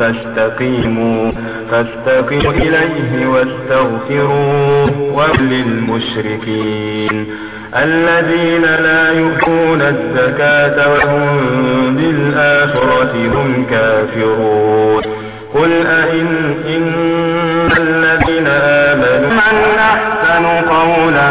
فاستقيموا فاستقيموا إليه واستغفروه وللمشركين الذين لا يؤتون الزكاة وهم بالآخرة هم كافرون. قل أئن إن الذين آمنوا من أحسن قولا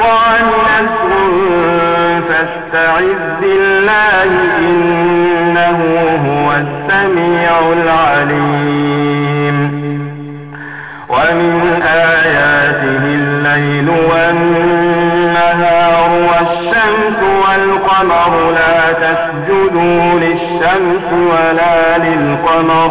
نزغ فاستعذ بالله إنه هو السميع العليم ومن آياته الليل والنهار والشمس والقمر لا تسجدوا للشمس ولا للقمر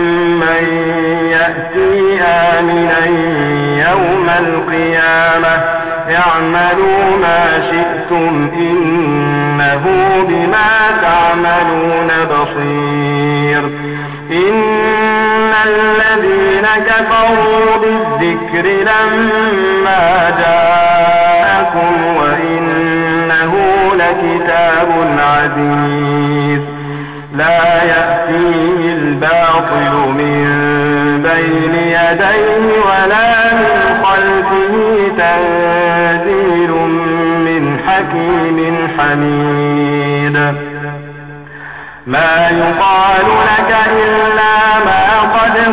يأتي آمنا يوم القيامة. اعملوا ما شئتم إنه بما تعملون بصير. إن الذين كفروا بالذكر لما جاءكم وإنه لكتاب عزيز. لا يأتيه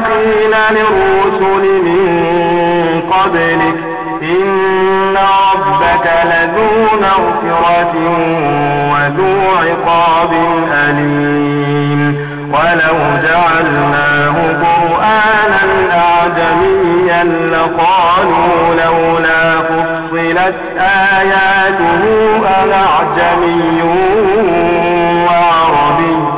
قيل للرسل من قبلك إن ربك لذو مغفرة وذو عقاب أليم. ولو جعلناه قرآنا أعجميا لقالوا لولا فصل حملت آياته أعجمي وعربي.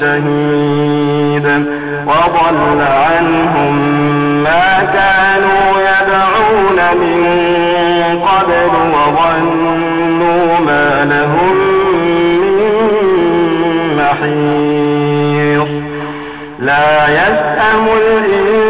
شهيد. وضل عنهم ما كانوا يدعون من قبل وظنوا ما لهم من محيص. لا يسأم الإنسان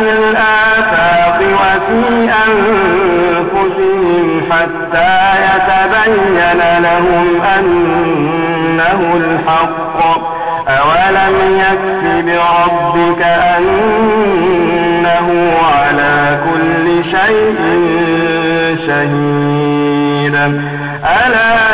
في الآفاق وفي أنفسهم حتى يتبين لهم أنه الحق. أولم يكف بربك أنه على كل شيء شهيد. ألا